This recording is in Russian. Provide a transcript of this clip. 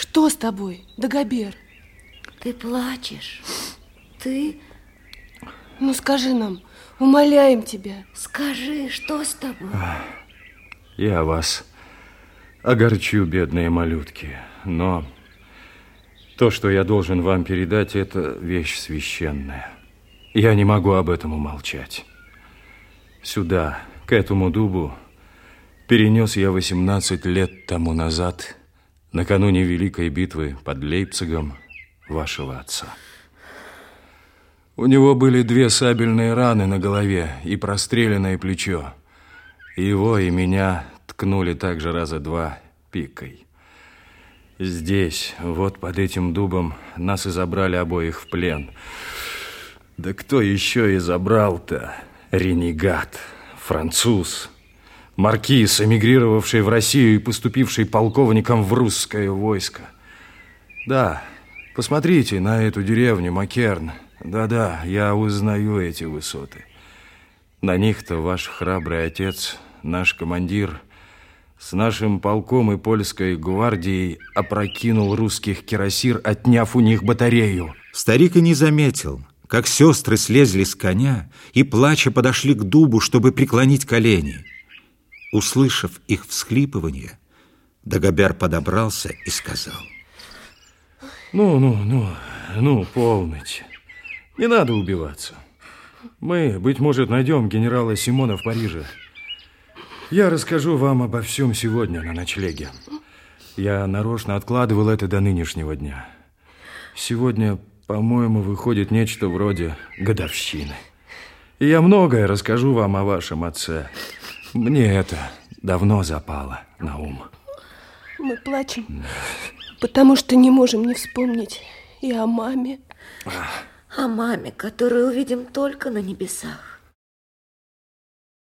Что с тобой, Дагобер? Ты плачешь. Ты... Ну, скажи нам, умоляем тебя. Скажи, что с тобой? Я вас огорчу, бедные малютки, но то, что я должен вам передать, это вещь священная. Я не могу об этом умолчать. Сюда, к этому дубу, перенес я 18 лет тому назад, накануне Великой битвы под Лейпцигом, вашего отца. У него были две сабельные раны на голове и простреленное плечо. Его и меня ткнули также раза два пикой. Здесь, вот под этим дубом, нас и забрали обоих в плен. Да кто еще и забрал-то? Ренегат, француз, маркиз, эмигрировавший в Россию и поступивший полковником в русское войско. Да, посмотрите на эту деревню, Макерн. Да-да, я узнаю эти высоты. На них-то ваш храбрый отец, наш командир, с нашим полком и польской гвардией опрокинул русских кирасир, отняв у них батарею. Старик и не заметил, как сестры слезли с коня и, плача, подошли к дубу, чтобы преклонить колени. Услышав их всхлипывание, Дагобяр подобрался и сказал. Ну, ну, ну, ну, полночь. Не надо убиваться. Мы, быть может, найдем генерала Симона в Париже. Я расскажу вам обо всем сегодня на ночлеге. Я нарочно откладывал это до нынешнего дня. Сегодня по-моему, выходит нечто вроде годовщины. И я многое расскажу вам о вашем отце. Мне это давно запало на ум. Мы плачем, потому что не можем не вспомнить и о маме. О маме, которую увидим только на небесах.